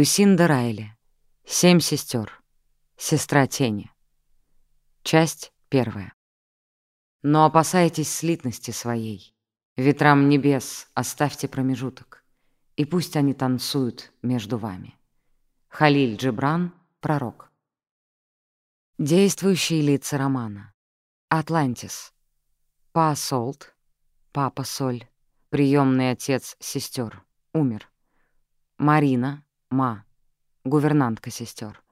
Люсинда Райли. Семь сестер. Сестра тени. Часть первая. Но опасайтесь слитности своей. Ветрам небес оставьте промежуток, и пусть они танцуют между вами. Халиль Джибран, пророк. Действующие лица романа. Атлантис. Па Солт, папа Соль, приемный отец сестер, умер. Марина, ма, гувернантка сестер.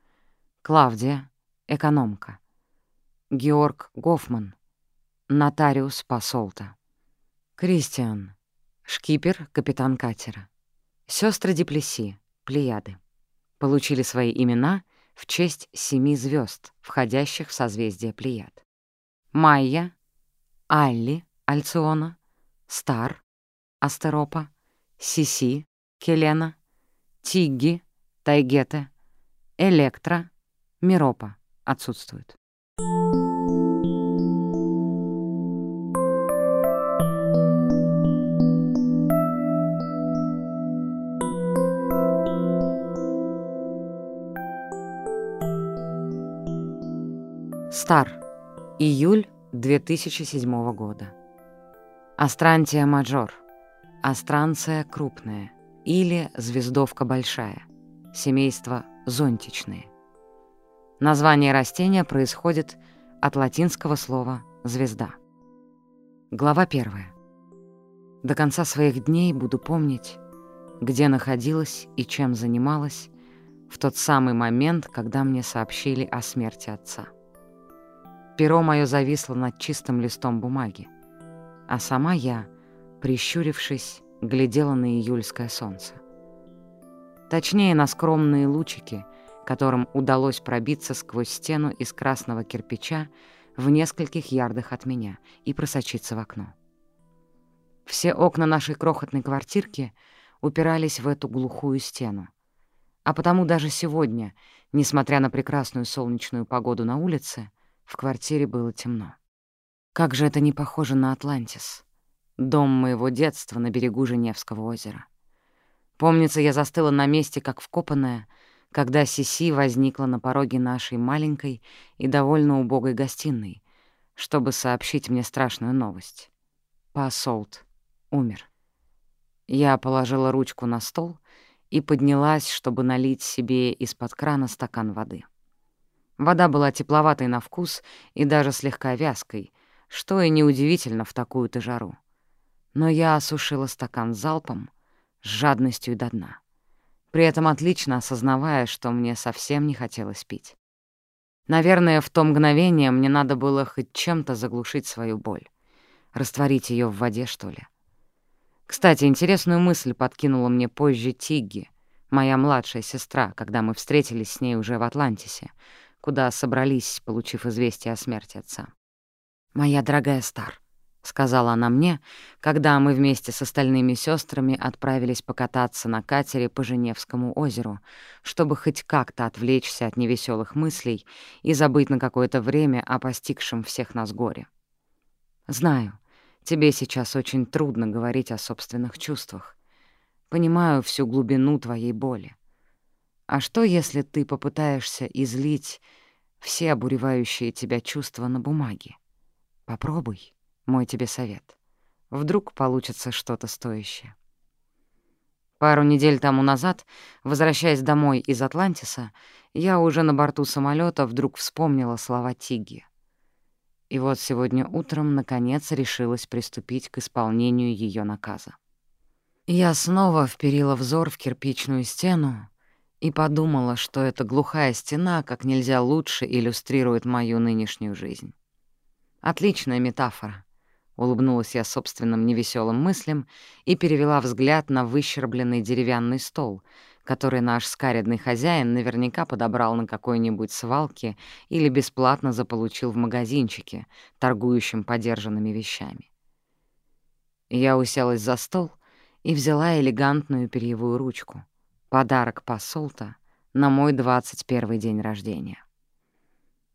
Клавдия, экономка. Георг Гофман, нотариус посолта. Кристиан, шкипер, капитан катера. Сестры Деплеси, Плеяды. Получили свои имена в честь семи звезд, входящих в созвездие Плеяд. Майя, Алли, Альциона, Стар, Астеропа, Сиси, Келена, Тигги, Тайгета, Электра, Миропа отсутствуют. Стар. Июль 2007 года. Астрантия мажор. Астранция крупная или звездовка большая. Семейство зонтичные. Название растения происходит от латинского слова «звезда». Глава первая. До конца своих дней буду помнить, где находилась и чем занималась в тот самый момент, когда мне сообщили о смерти отца. Перо мое зависло над чистым листом бумаги, а сама я, прищурившись, глядела на июльское солнце. Точнее, на скромные лучики, которым удалось пробиться сквозь стену из красного кирпича в нескольких ярдах от меня и просочиться в окно. Все окна нашей крохотной квартирки упирались в эту глухую стену. А потому даже сегодня, несмотря на прекрасную солнечную погоду на улице, в квартире было темно. Как же это не похоже на Атлантис, дом моего детства на берегу Женевского озера. Помнится, я застыла на месте, как вкопанная, когда Сиси возникла на пороге нашей маленькой и довольно убогой гостиной, чтобы сообщить мне страшную новость. Пасолт умер. Я положила ручку на стол и поднялась, чтобы налить себе из-под крана стакан воды. Вода была тепловатой на вкус и даже слегка вязкой, что и неудивительно в такую-то жару. Но я осушила стакан залпом, с жадностью до дна, при этом отлично осознавая, что мне совсем не хотелось пить. Наверное, в то мгновение мне надо было хоть чем-то заглушить свою боль, растворить ее в воде, что ли. Кстати, интересную мысль подкинула мне позже Тигги, моя младшая сестра, когда мы встретились с ней уже в Атлантисе, куда собрались, получив известие о смерти отца. «Моя дорогая Стар», — сказала она мне, когда мы вместе с остальными сестрами отправились покататься на катере по Женевскому озеру, чтобы хоть как-то отвлечься от невеселых мыслей и забыть на какое-то время о постигшем всех нас горе. «Знаю, тебе сейчас очень трудно говорить о собственных чувствах. Понимаю всю глубину твоей боли. А что, если ты попытаешься излить все обуревающие тебя чувства на бумаге? Попробуй, мой тебе совет. Вдруг получится что-то стоящее. Пару недель тому назад, возвращаясь домой из Атлантиса, я уже на борту самолета вдруг вспомнила слова Тиги. И вот сегодня утром, наконец, решилась приступить к исполнению ее наказа. Я снова вперила взор в кирпичную стену, и подумала, что эта глухая стена как нельзя лучше иллюстрирует мою нынешнюю жизнь. Отличная метафора. Улыбнулась я собственным невеселым мыслям и перевела взгляд на выщербленный деревянный стол, который наш скаредный хозяин наверняка подобрал на какой-нибудь свалке или бесплатно заполучил в магазинчике, торгующем подержанными вещами. Я уселась за стол и взяла элегантную перьевую ручку — Подарок посолта на мой 21 день рождения.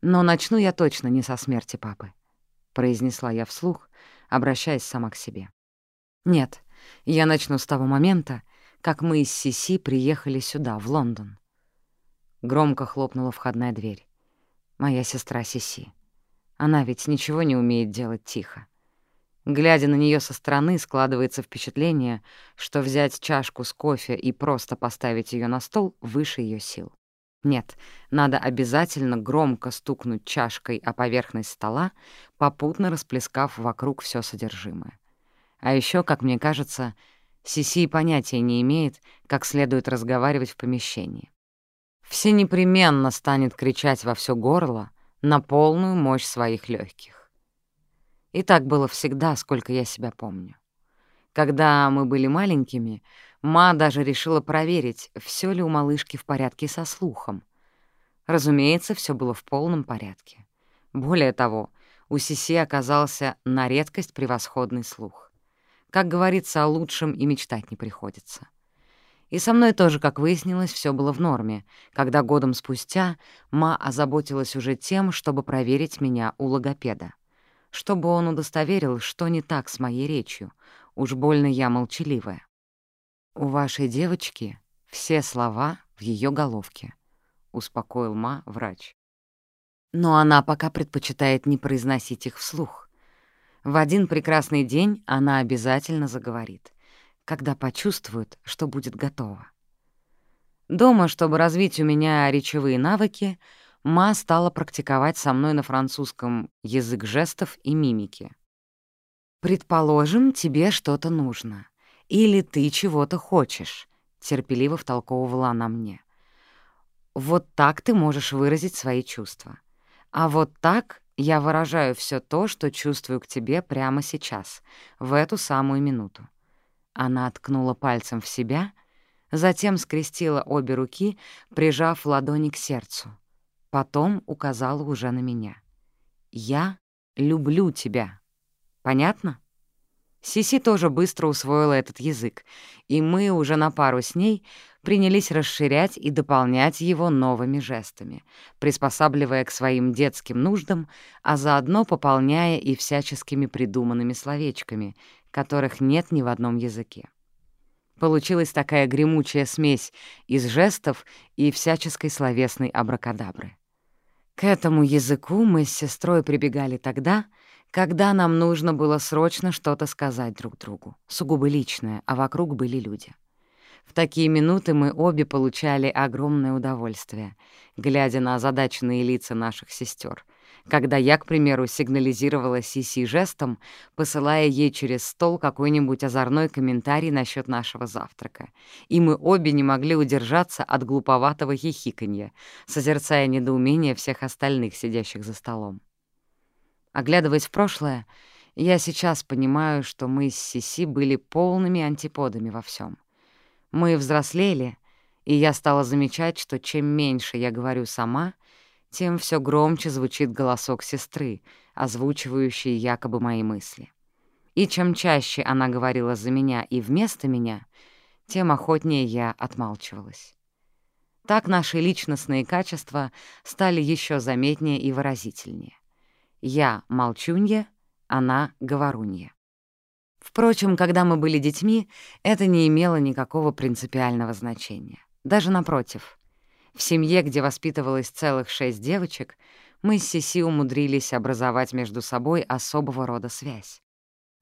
«Но начну я точно не со смерти папы», — произнесла я вслух, обращаясь сама к себе. «Нет, я начну с того момента, как мы из Сиси приехали сюда, в Лондон. Громко хлопнула входная дверь. Моя сестра Сиси. Она ведь ничего не умеет делать тихо. Глядя на нее со стороны, складывается впечатление, что взять чашку с кофе и просто поставить ее на стол выше ее сил. Нет, надо обязательно громко стукнуть чашкой о поверхность стола, попутно расплескав вокруг все содержимое. А еще, как мне кажется, Сиси понятия не имеет, как следует разговаривать в помещении. Все непременно станет кричать во все горло на полную мощь своих легких. И так было всегда, сколько я себя помню. Когда мы были маленькими, Ма даже решила проверить, все ли у малышки в порядке со слухом. Разумеется, все было в полном порядке. Более того, у Сиси оказался на редкость превосходный слух. Как говорится, о лучшем и мечтать не приходится. И со мной тоже, как выяснилось, все было в норме, когда годом спустя Ма озаботилась уже тем, чтобы проверить меня у логопеда. Чтобы он удостоверил, что не так с моей речью. Уж больно я молчаливая. «У вашей девочки все слова в ее головке», — успокоил Ма врач. Но она пока предпочитает не произносить их вслух. В один прекрасный день она обязательно заговорит, когда почувствует, что будет готова. Дома, чтобы развить у меня речевые навыки, Ма стала практиковать со мной на французском язык жестов и мимики. «Предположим, тебе что-то нужно. Или ты чего-то хочешь», — терпеливо втолковывала она мне. «Вот так ты можешь выразить свои чувства. А вот так я выражаю все то, что чувствую к тебе прямо сейчас, в эту самую минуту». Она ткнула пальцем в себя, затем скрестила обе руки, прижав ладони к сердцу. Потом указала уже на меня. «Я люблю тебя. Понятно?» Сиси тоже быстро усвоила этот язык, и мы уже на пару с ней принялись расширять и дополнять его новыми жестами, приспосабливая к своим детским нуждам, а заодно пополняя и всяческими придуманными словечками, которых нет ни в одном языке. Получилась такая гремучая смесь из жестов и всяческой словесной абракадабры. К этому языку мы с сестрой прибегали тогда, когда нам нужно было срочно что-то сказать друг другу, сугубо личное, а вокруг были люди. В такие минуты мы обе получали огромное удовольствие, глядя на озадаченные лица наших сестер, когда я, к примеру, сигнализировала Сиси жестом, посылая ей через стол какой-нибудь озорной комментарий насчет нашего завтрака, и мы обе не могли удержаться от глуповатого хихиканья, созерцая недоумение всех остальных, сидящих за столом. Оглядываясь в прошлое, я сейчас понимаю, что мы с Сиси были полными антиподами во всем. Мы взрослели, и я стала замечать, что чем меньше я говорю сама, тем все громче звучит голосок сестры, озвучивающий якобы мои мысли. И чем чаще она говорила за меня и вместо меня, тем охотнее я отмалчивалась. Так наши личностные качества стали еще заметнее и выразительнее. Я молчунья, она говорунья. Впрочем, когда мы были детьми, это не имело никакого принципиального значения. Даже напротив. В семье, где воспитывалось целых шесть девочек, мы с Сиси умудрились образовать между собой особого рода связь.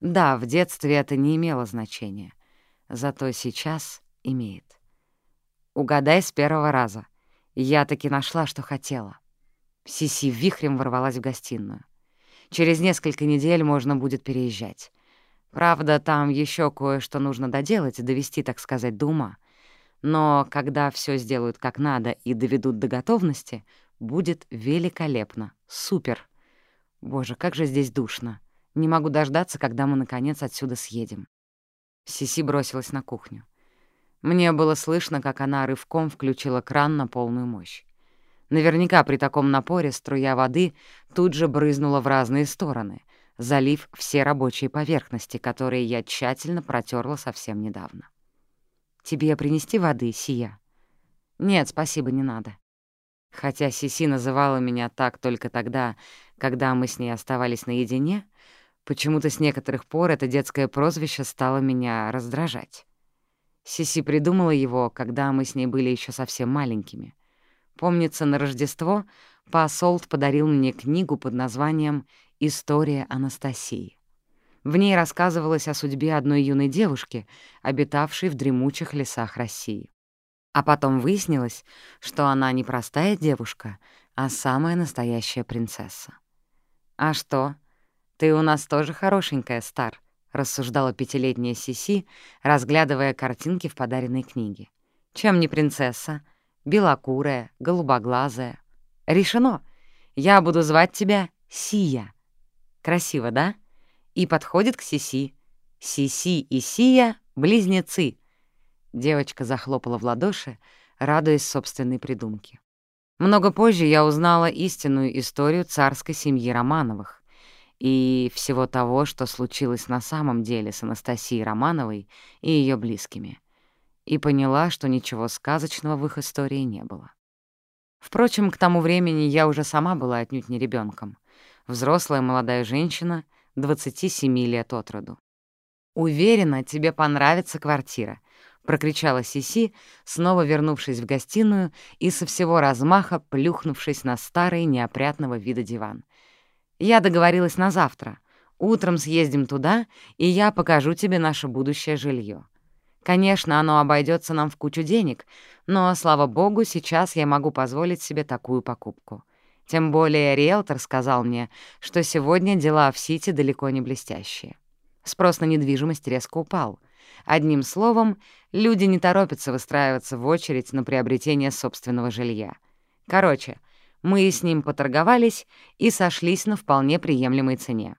Да, в детстве это не имело значения, зато сейчас имеет. Угадай с первого раза. Я таки нашла, что хотела. Сиси вихрем ворвалась в гостиную. Через несколько недель можно будет переезжать. Правда, там еще кое-что нужно доделать, довести, так сказать, до ума. Но когда все сделают как надо и доведут до готовности, будет великолепно. Супер. Боже, как же здесь душно. Не могу дождаться, когда мы, наконец, отсюда съедем. Сиси бросилась на кухню. Мне было слышно, как она рывком включила кран на полную мощь. Наверняка при таком напоре струя воды тут же брызнула в разные стороны, залив все рабочие поверхности, которые я тщательно протерла совсем недавно. «Тебе принести воды, Сия?» «Нет, спасибо, не надо». Хотя Сиси называла меня так только тогда, когда мы с ней оставались наедине, почему-то с некоторых пор это детское прозвище стало меня раздражать. Сиси придумала его, когда мы с ней были еще совсем маленькими. Помнится, на Рождество Пасолт подарил мне книгу под названием «История Анастасии». В ней рассказывалось о судьбе одной юной девушки, обитавшей в дремучих лесах России. А потом выяснилось, что она не простая девушка, а самая настоящая принцесса. «А что? Ты у нас тоже хорошенькая, Стар», — рассуждала пятилетняя Сиси, разглядывая картинки в подаренной книге. «Чем не принцесса? Белокурая, голубоглазая. Решено. Я буду звать тебя Сия. Красиво, да?» и подходит к Сиси. Сиси и Сия — близнецы. Девочка захлопала в ладоши, радуясь собственной придумке. Много позже я узнала истинную историю царской семьи Романовых и всего того, что случилось на самом деле с Анастасией Романовой и ее близкими, и поняла, что ничего сказочного в их истории не было. Впрочем, к тому времени я уже сама была отнюдь не ребенком, взрослая молодая женщина — 27 лет от роду. «Уверена, тебе понравится квартира», — прокричала Сиси, снова вернувшись в гостиную и со всего размаха плюхнувшись на старый неопрятного вида диван. «Я договорилась на завтра. Утром съездим туда, и я покажу тебе наше будущее жилье. Конечно, оно обойдется нам в кучу денег, но, слава богу, сейчас я могу позволить себе такую покупку. Тем более риэлтор сказал мне, что сегодня дела в Сити далеко не блестящие. Спрос на недвижимость резко упал. Одним словом, люди не торопятся выстраиваться в очередь на приобретение собственного жилья. Короче, мы с ним поторговались и сошлись на вполне приемлемой цене.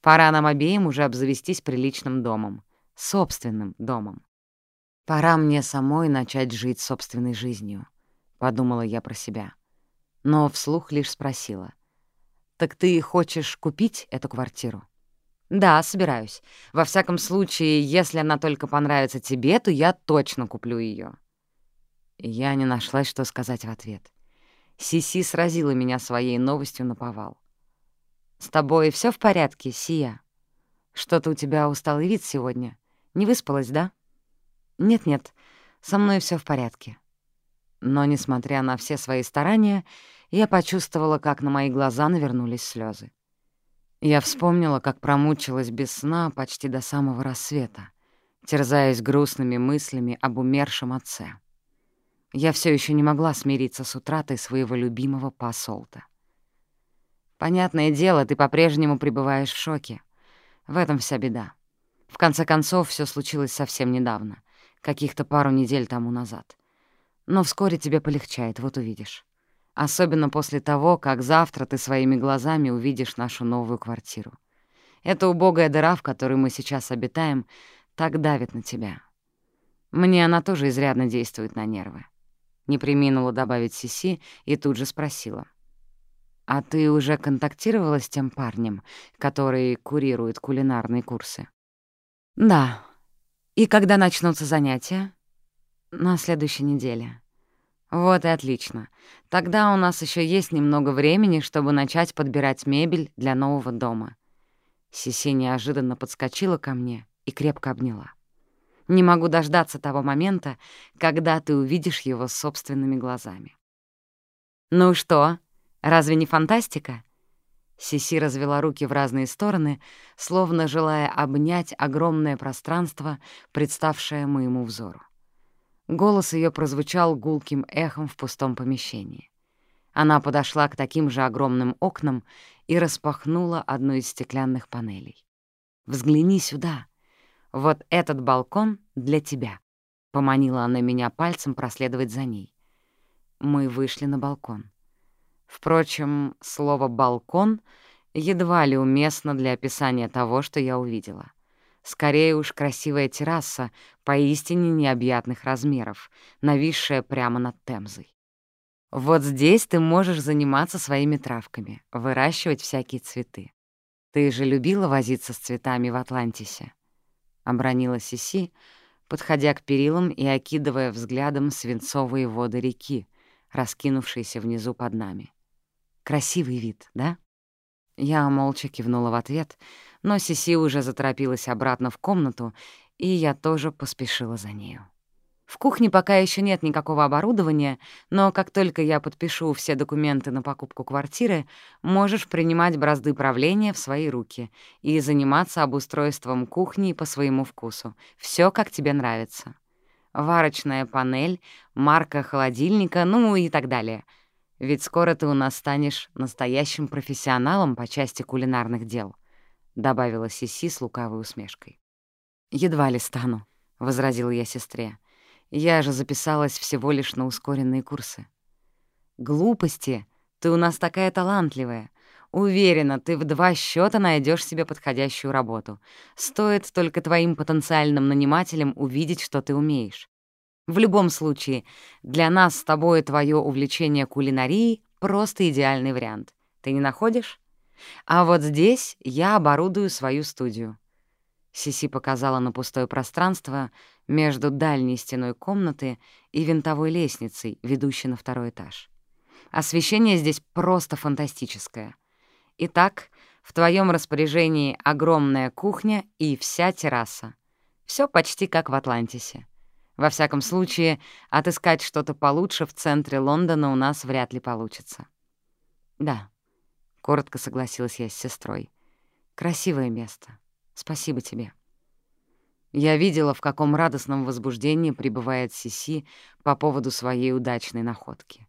Пора нам обеим уже обзавестись приличным домом. Собственным домом. «Пора мне самой начать жить собственной жизнью», — подумала я про себя но вслух лишь спросила. «Так ты хочешь купить эту квартиру?» «Да, собираюсь. Во всяком случае, если она только понравится тебе, то я точно куплю ее. Я не нашлась, что сказать в ответ. Сиси сразила меня своей новостью на повал. «С тобой все в порядке, Сия? Что-то у тебя усталый вид сегодня. Не выспалась, да?» «Нет-нет, со мной все в порядке». Но, несмотря на все свои старания, я почувствовала, как на мои глаза навернулись слезы. Я вспомнила, как промучилась без сна почти до самого рассвета, терзаясь грустными мыслями об умершем отце. Я все еще не могла смириться с утратой своего любимого посолта. Понятное дело, ты по-прежнему пребываешь в шоке. В этом вся беда. В конце концов, все случилось совсем недавно, каких-то пару недель тому назад. Но вскоре тебе полегчает, вот увидишь. Особенно после того, как завтра ты своими глазами увидишь нашу новую квартиру. Эта убогая дыра, в которой мы сейчас обитаем, так давит на тебя. Мне она тоже изрядно действует на нервы. Не приминула добавить Сиси и тут же спросила. «А ты уже контактировала с тем парнем, который курирует кулинарные курсы?» «Да. И когда начнутся занятия?» «На следующей неделе». Вот и отлично. Тогда у нас еще есть немного времени, чтобы начать подбирать мебель для нового дома. Сиси неожиданно подскочила ко мне и крепко обняла. Не могу дождаться того момента, когда ты увидишь его собственными глазами. «Ну что, разве не фантастика?» Сиси развела руки в разные стороны, словно желая обнять огромное пространство, представшее моему взору. Голос ее прозвучал гулким эхом в пустом помещении. Она подошла к таким же огромным окнам и распахнула одну из стеклянных панелей. «Взгляни сюда. Вот этот балкон для тебя», — поманила она меня пальцем проследовать за ней. Мы вышли на балкон. Впрочем, слово «балкон» едва ли уместно для описания того, что я увидела. Скорее уж красивая терраса поистине необъятных размеров, нависшая прямо над Темзой. Вот здесь ты можешь заниматься своими травками, выращивать всякие цветы. Ты же любила возиться с цветами в Атлантисе? Обронила Сиси, подходя к перилам и окидывая взглядом свинцовые воды реки, раскинувшиеся внизу под нами. Красивый вид, да? Я молча кивнула в ответ, но Сиси уже заторопилась обратно в комнату, и я тоже поспешила за нею. В кухне пока еще нет никакого оборудования, но как только я подпишу все документы на покупку квартиры, можешь принимать бразды правления в свои руки и заниматься обустройством кухни по своему вкусу. Все как тебе нравится. Варочная панель, марка холодильника, ну и так далее. Ведь скоро ты у нас станешь настоящим профессионалом по части кулинарных дел, — добавила Сиси с лукавой усмешкой. «Едва ли стану», — возразила я сестре. Я же записалась всего лишь на ускоренные курсы. Глупости. Ты у нас такая талантливая. Уверена, ты в два счета найдешь себе подходящую работу. Стоит только твоим потенциальным нанимателям увидеть, что ты умеешь. В любом случае, для нас с тобой твое увлечение кулинарией — просто идеальный вариант. Ты не находишь? А вот здесь я оборудую свою студию. Сиси показала на пустое пространство между дальней стеной комнаты и винтовой лестницей, ведущей на второй этаж. Освещение здесь просто фантастическое. Итак, в твоем распоряжении огромная кухня и вся терраса. Все почти как в Атлантисе. Во всяком случае, отыскать что-то получше в центре Лондона у нас вряд ли получится. «Да», — коротко согласилась я с сестрой. «Красивое место. Спасибо тебе». Я видела, в каком радостном возбуждении пребывает Сиси по поводу своей удачной находки.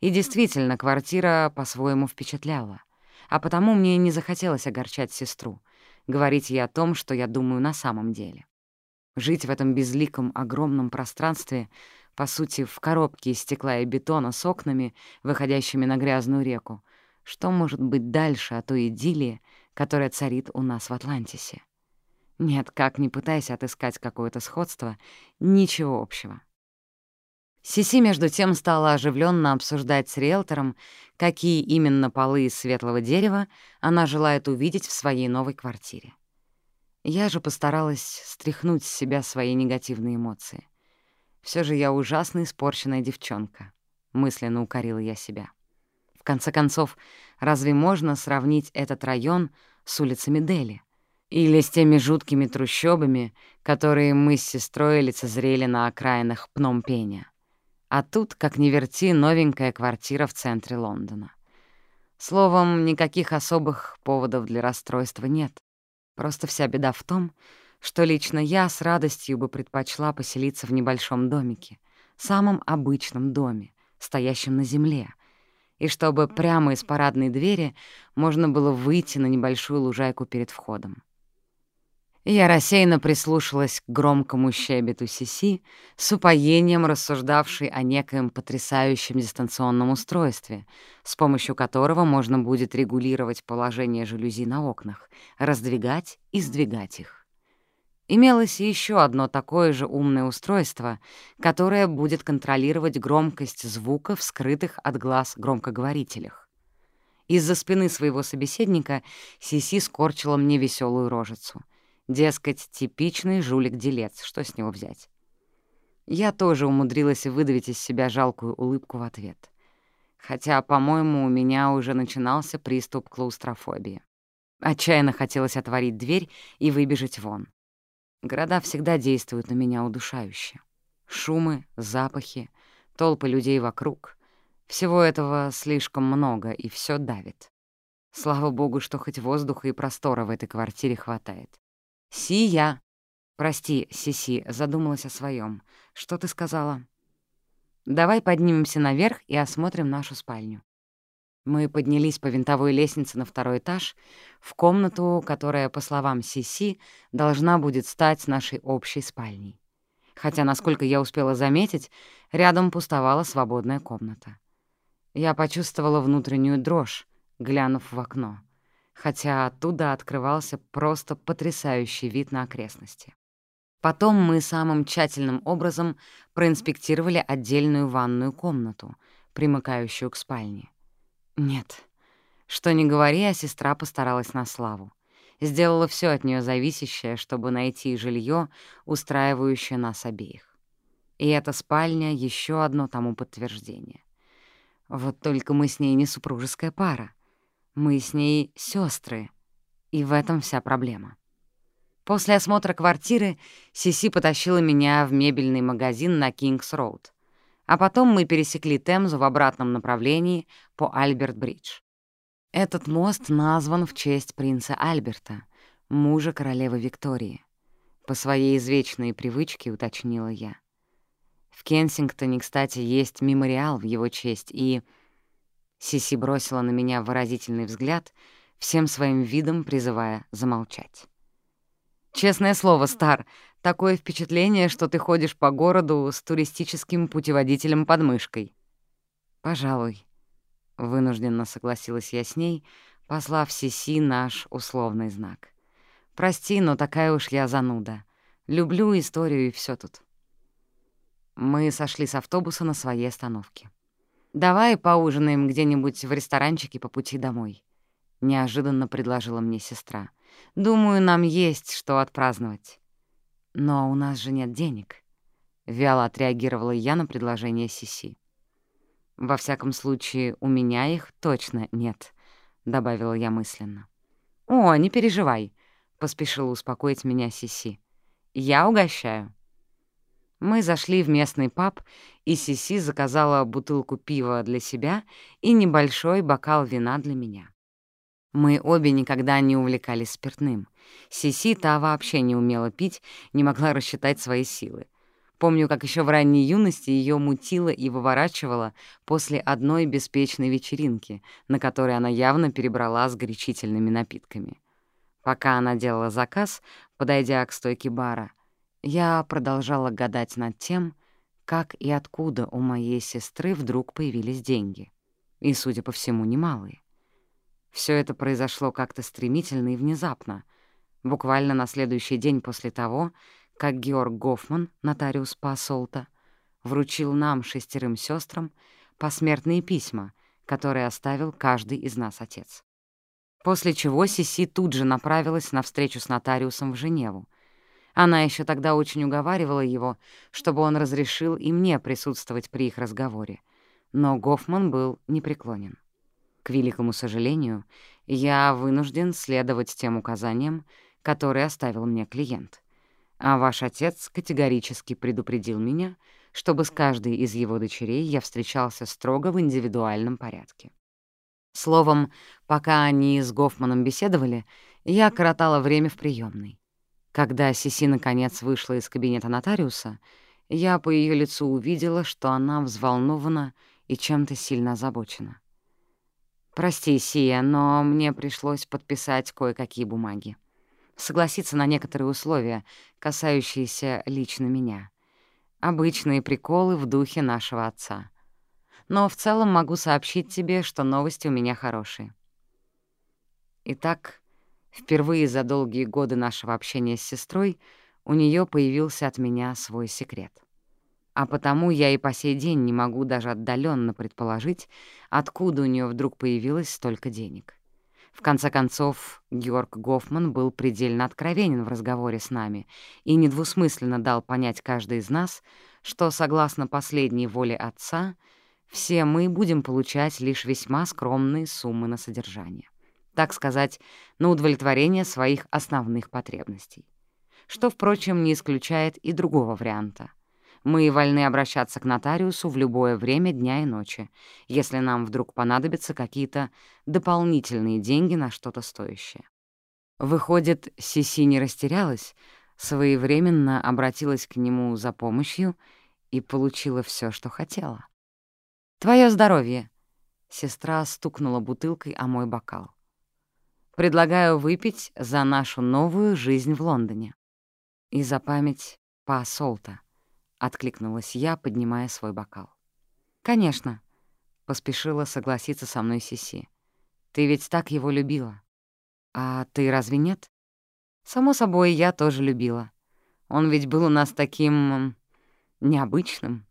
И действительно, квартира по-своему впечатляла. А потому мне не захотелось огорчать сестру, говорить ей о том, что я думаю на самом деле. Жить в этом безликом огромном пространстве, по сути, в коробке из стекла и бетона с окнами, выходящими на грязную реку, что может быть дальше от той идиллии, которая царит у нас в Атлантисе? Нет, как ни пытайся отыскать какое-то сходство, ничего общего. Сиси, между тем, стала оживленно обсуждать с риэлтором, какие именно полы из светлого дерева она желает увидеть в своей новой квартире. Я же постаралась стряхнуть с себя свои негативные эмоции. Все же я ужасно испорченная девчонка, мысленно укорила я себя. В конце концов, разве можно сравнить этот район с улицами Дели? Или с теми жуткими трущобами, которые мы с сестрой лицезрели на окраинах Пномпеня. А тут, как ни верти, новенькая квартира в центре Лондона. Словом, никаких особых поводов для расстройства нет. Просто вся беда в том, что лично я с радостью бы предпочла поселиться в небольшом домике, самом обычном доме, стоящем на земле, и чтобы прямо из парадной двери можно было выйти на небольшую лужайку перед входом. Я рассеянно прислушалась к громкому щебету Сиси, с упоением рассуждавшей о некоем потрясающем дистанционном устройстве, с помощью которого можно будет регулировать положение жалюзи на окнах, раздвигать и сдвигать их. Имелось еще одно такое же умное устройство, которое будет контролировать громкость звуков, скрытых от глаз громкоговорителях. Из-за спины своего собеседника Сиси скорчила мне веселую рожицу — Дескать, типичный жулик-делец, что с него взять? Я тоже умудрилась выдавить из себя жалкую улыбку в ответ. Хотя, по-моему, у меня уже начинался приступ клаустрофобии. Отчаянно хотелось отворить дверь и выбежать вон. Города всегда действуют на меня удушающе. Шумы, запахи, толпы людей вокруг. Всего этого слишком много, и все давит. Слава богу, что хоть воздуха и простора в этой квартире хватает. «Сия!» «Прости, Сиси, задумалась о своем. Что ты сказала?» «Давай поднимемся наверх и осмотрим нашу спальню». Мы поднялись по винтовой лестнице на второй этаж, в комнату, которая, по словам Сиси, должна будет стать нашей общей спальней. Хотя, насколько я успела заметить, рядом пустовала свободная комната. Я почувствовала внутреннюю дрожь, глянув в окно хотя оттуда открывался просто потрясающий вид на окрестности. Потом мы самым тщательным образом проинспектировали отдельную ванную комнату, примыкающую к спальне. Нет, что ни говори, а сестра постаралась на славу. Сделала все от нее зависящее, чтобы найти жилье, устраивающее нас обеих. И эта спальня — еще одно тому подтверждение. Вот только мы с ней не супружеская пара — мы с ней сестры, и в этом вся проблема. После осмотра квартиры Сиси потащила меня в мебельный магазин на Кингс-Роуд. А потом мы пересекли Темзу в обратном направлении по Альберт-Бридж. Этот мост назван в честь принца Альберта, мужа королевы Виктории. По своей извечной привычке уточнила я. В Кенсингтоне, кстати, есть мемориал в его честь, и... Сиси бросила на меня выразительный взгляд, всем своим видом призывая замолчать. Честное слово, Стар, такое впечатление, что ты ходишь по городу с туристическим путеводителем под мышкой. Пожалуй. Вынужденно согласилась я с ней, послав Сиси наш условный знак. Прости, но такая уж я зануда. Люблю историю и все тут. Мы сошли с автобуса на своей остановке. «Давай поужинаем где-нибудь в ресторанчике по пути домой», — неожиданно предложила мне сестра. Думаю, нам есть что отпраздновать. Но у нас же нет денег. Вяло отреагировала я на предложение Сиси. Во всяком случае, у меня их точно нет, добавила я мысленно. О, не переживай, поспешила успокоить меня Сиси. Я угощаю. Мы зашли в местный паб, и Сиси заказала бутылку пива для себя и небольшой бокал вина для меня. Мы обе никогда не увлекались спиртным. Сиси та вообще не умела пить, не могла рассчитать свои силы. Помню, как еще в ранней юности ее мутило и выворачивало после одной беспечной вечеринки, на которой она явно перебрала с горячительными напитками. Пока она делала заказ, подойдя к стойке бара, я продолжала гадать над тем, как и откуда у моей сестры вдруг появились деньги. И, судя по всему, немалые. Все это произошло как-то стремительно и внезапно, буквально на следующий день после того, как Георг Гофман, нотариус Пассолта, вручил нам, шестерым сестрам, посмертные письма, которые оставил каждый из нас отец. После чего Сиси тут же направилась на встречу с нотариусом в Женеву. Она еще тогда очень уговаривала его, чтобы он разрешил и мне присутствовать при их разговоре, но Гофман был непреклонен. К великому сожалению, я вынужден следовать тем указаниям, которые оставил мне клиент. А ваш отец категорически предупредил меня, чтобы с каждой из его дочерей я встречался строго в индивидуальном порядке. Словом, пока они с Гофманом беседовали, я коротала время в приемной. Когда Сиси наконец вышла из кабинета нотариуса, я по ее лицу увидела, что она взволнована и чем-то сильно озабочена. «Прости, Сия, но мне пришлось подписать кое-какие бумаги. Согласиться на некоторые условия, касающиеся лично меня. Обычные приколы в духе нашего отца. Но в целом могу сообщить тебе, что новости у меня хорошие». Итак, впервые за долгие годы нашего общения с сестрой у нее появился от меня свой секрет а потому я и по сей день не могу даже отдаленно предположить, откуда у нее вдруг появилось столько денег. В конце концов, Георг Гофман был предельно откровенен в разговоре с нами и недвусмысленно дал понять каждый из нас, что, согласно последней воле отца, все мы будем получать лишь весьма скромные суммы на содержание. Так сказать, на удовлетворение своих основных потребностей. Что, впрочем, не исключает и другого варианта — мы вольны обращаться к нотариусу в любое время дня и ночи, если нам вдруг понадобятся какие-то дополнительные деньги на что-то стоящее. Выходит, Сиси не растерялась, своевременно обратилась к нему за помощью и получила все, что хотела. «Твое здоровье!» — сестра стукнула бутылкой о мой бокал. «Предлагаю выпить за нашу новую жизнь в Лондоне и за память Па Солта». — откликнулась я, поднимая свой бокал. «Конечно», — поспешила согласиться со мной Сиси. «Ты ведь так его любила. А ты разве нет?» «Само собой, я тоже любила. Он ведь был у нас таким... необычным».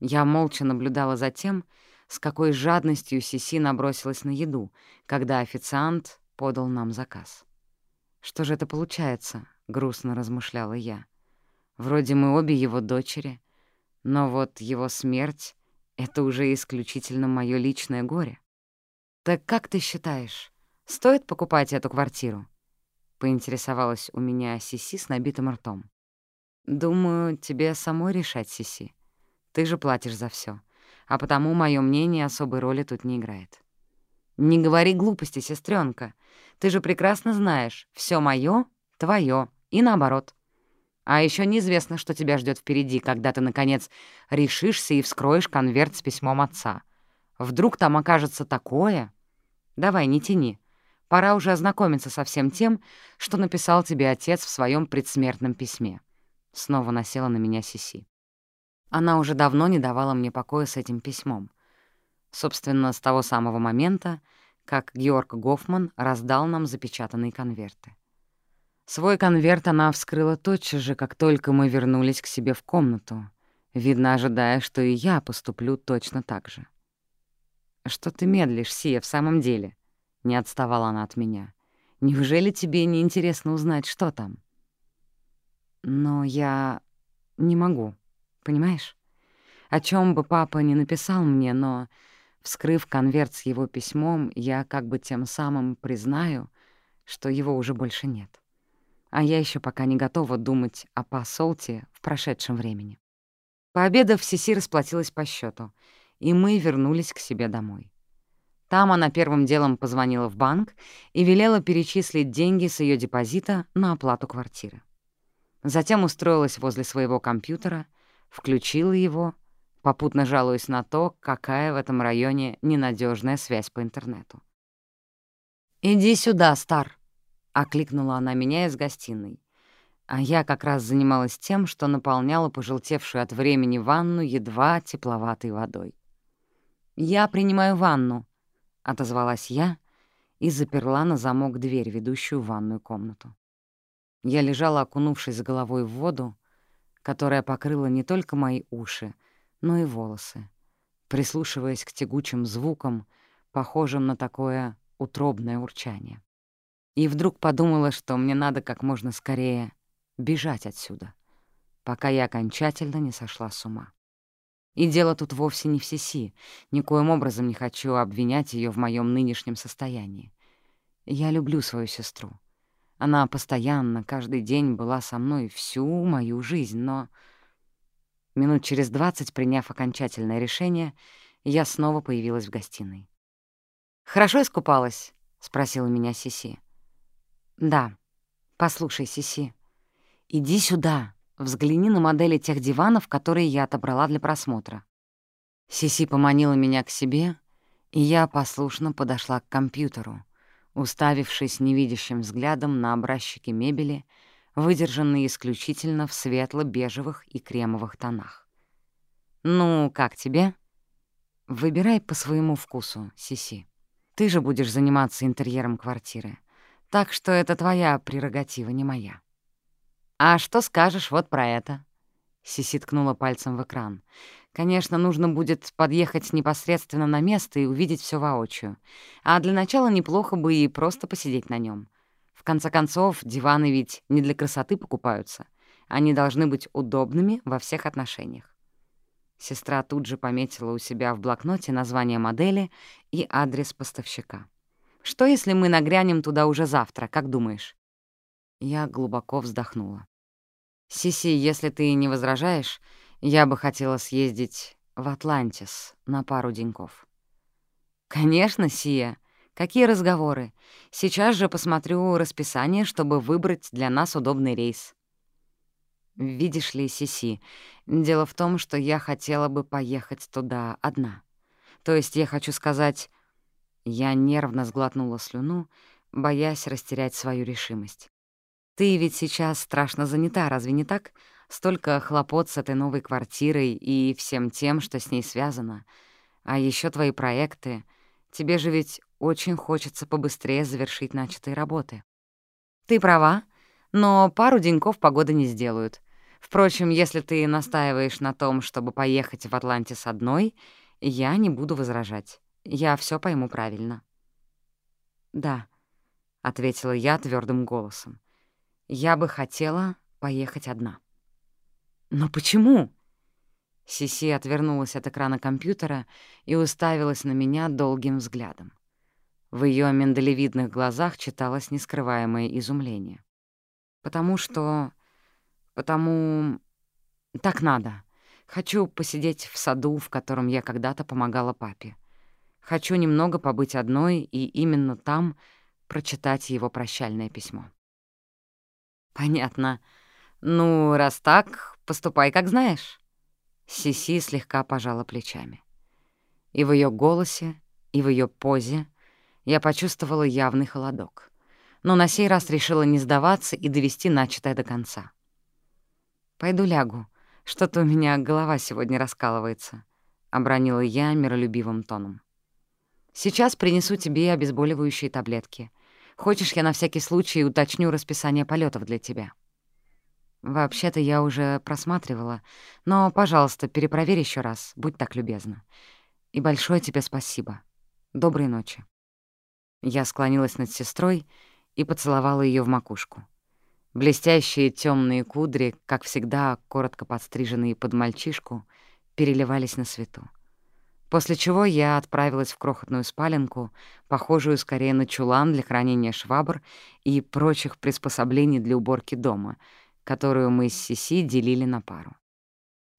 Я молча наблюдала за тем, с какой жадностью Сиси набросилась на еду, когда официант подал нам заказ. «Что же это получается?» — грустно размышляла я. Вроде мы обе его дочери, но вот его смерть — это уже исключительно моё личное горе. Так как ты считаешь, стоит покупать эту квартиру? — поинтересовалась у меня Сиси с набитым ртом. «Думаю, тебе самой решать, Сиси. Ты же платишь за все, а потому мое мнение особой роли тут не играет». «Не говори глупости, сестренка. Ты же прекрасно знаешь, все мое — твое, и наоборот. А еще неизвестно, что тебя ждет впереди, когда ты, наконец, решишься и вскроешь конверт с письмом отца. Вдруг там окажется такое? Давай, не тяни. Пора уже ознакомиться со всем тем, что написал тебе отец в своем предсмертном письме. Снова насела на меня Сиси. Она уже давно не давала мне покоя с этим письмом. Собственно, с того самого момента, как Георг Гофман раздал нам запечатанные конверты. Свой конверт она вскрыла тотчас же, как только мы вернулись к себе в комнату, видно, ожидая, что и я поступлю точно так же. «Что ты медлишь, Сия, в самом деле?» — не отставала она от меня. «Неужели тебе не интересно узнать, что там?» «Но я не могу, понимаешь? О чем бы папа ни написал мне, но, вскрыв конверт с его письмом, я как бы тем самым признаю, что его уже больше нет. А я еще пока не готова думать о посолте в прошедшем времени». Пообедав, Сиси расплатилась по счету — и мы вернулись к себе домой. Там она первым делом позвонила в банк и велела перечислить деньги с ее депозита на оплату квартиры. Затем устроилась возле своего компьютера, включила его, попутно жалуясь на то, какая в этом районе ненадежная связь по интернету. «Иди сюда, Стар!» — окликнула она меня из гостиной. А я как раз занималась тем, что наполняла пожелтевшую от времени ванну едва тепловатой водой. «Я принимаю ванну», — отозвалась я и заперла на замок дверь, ведущую в ванную комнату. Я лежала, окунувшись головой в воду, которая покрыла не только мои уши, но и волосы, прислушиваясь к тягучим звукам, похожим на такое утробное урчание. И вдруг подумала, что мне надо как можно скорее бежать отсюда, пока я окончательно не сошла с ума. И дело тут вовсе не в Сиси. Никоим образом не хочу обвинять ее в моем нынешнем состоянии. Я люблю свою сестру. Она постоянно, каждый день была со мной всю мою жизнь, но... Минут через двадцать, приняв окончательное решение, я снова появилась в гостиной. «Хорошо искупалась?» — спросила меня Сиси. «Да. Послушай, Сиси, иди сюда», Взгляни на модели тех диванов, которые я отобрала для просмотра». Сиси поманила меня к себе, и я послушно подошла к компьютеру, уставившись невидящим взглядом на образчики мебели, выдержанные исключительно в светло-бежевых и кремовых тонах. «Ну, как тебе?» «Выбирай по своему вкусу, Сиси. Ты же будешь заниматься интерьером квартиры, так что это твоя прерогатива, не моя». «А что скажешь вот про это?» Сиси ткнула пальцем в экран. «Конечно, нужно будет подъехать непосредственно на место и увидеть все воочию. А для начала неплохо бы и просто посидеть на нем. В конце концов, диваны ведь не для красоты покупаются. Они должны быть удобными во всех отношениях». Сестра тут же пометила у себя в блокноте название модели и адрес поставщика. «Что, если мы нагрянем туда уже завтра, как думаешь?» Я глубоко вздохнула. «Сиси, если ты не возражаешь, я бы хотела съездить в Атлантис на пару деньков». «Конечно, Сия. Какие разговоры? Сейчас же посмотрю расписание, чтобы выбрать для нас удобный рейс». «Видишь ли, Сиси, дело в том, что я хотела бы поехать туда одна. То есть я хочу сказать...» Я нервно сглотнула слюну, боясь растерять свою решимость. Ты ведь сейчас страшно занята, разве не так? Столько хлопот с этой новой квартирой и всем тем, что с ней связано. А еще твои проекты. Тебе же ведь очень хочется побыстрее завершить начатые работы. Ты права, но пару деньков погоды не сделают. Впрочем, если ты настаиваешь на том, чтобы поехать в Атлантис одной, я не буду возражать. Я все пойму правильно. «Да», — ответила я твердым голосом. Я бы хотела поехать одна. Но почему? Сиси отвернулась от экрана компьютера и уставилась на меня долгим взглядом. В ее миндалевидных глазах читалось нескрываемое изумление. «Потому что... потому... так надо. Хочу посидеть в саду, в котором я когда-то помогала папе. Хочу немного побыть одной и именно там прочитать его прощальное письмо». «Понятно. Ну, раз так, поступай, как знаешь». Сиси слегка пожала плечами. И в ее голосе, и в ее позе я почувствовала явный холодок. Но на сей раз решила не сдаваться и довести начатое до конца. «Пойду лягу. Что-то у меня голова сегодня раскалывается», — обронила я миролюбивым тоном. «Сейчас принесу тебе обезболивающие таблетки. Хочешь, я на всякий случай уточню расписание полетов для тебя?» «Вообще-то я уже просматривала, но, пожалуйста, перепроверь еще раз, будь так любезна. И большое тебе спасибо. Доброй ночи». Я склонилась над сестрой и поцеловала ее в макушку. Блестящие темные кудри, как всегда, коротко подстриженные под мальчишку, переливались на свету. После чего я отправилась в крохотную спаленку, похожую скорее на чулан для хранения швабр и прочих приспособлений для уборки дома — которую мы с Сиси делили на пару.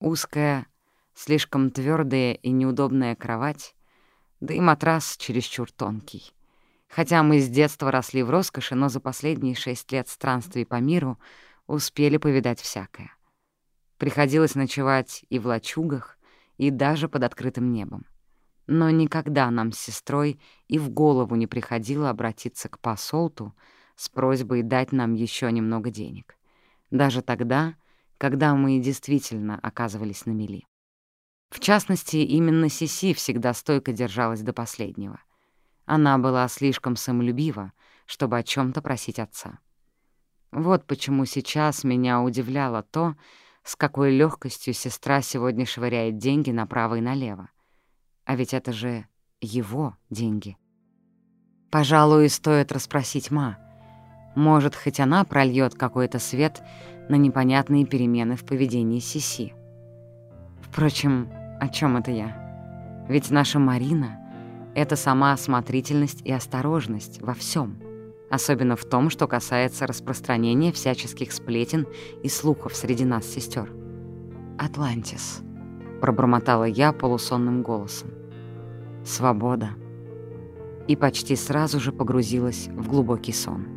Узкая, слишком твердая и неудобная кровать, да и матрас чересчур тонкий. Хотя мы с детства росли в роскоши, но за последние шесть лет странствий по миру успели повидать всякое. Приходилось ночевать и в лачугах, и даже под открытым небом. Но никогда нам с сестрой и в голову не приходило обратиться к посолту с просьбой дать нам еще немного денег даже тогда, когда мы действительно оказывались на мели. В частности, именно Сиси всегда стойко держалась до последнего. Она была слишком самолюбива, чтобы о чем то просить отца. Вот почему сейчас меня удивляло то, с какой легкостью сестра сегодня швыряет деньги направо и налево. А ведь это же его деньги. Пожалуй, стоит расспросить Ма — может, хоть она прольет какой-то свет на непонятные перемены в поведении Сиси. Впрочем, о чем это я? Ведь наша Марина — это сама осмотрительность и осторожность во всем, особенно в том, что касается распространения всяческих сплетен и слухов среди нас, сестер. «Атлантис», — пробормотала я полусонным голосом. «Свобода». И почти сразу же погрузилась в глубокий сон.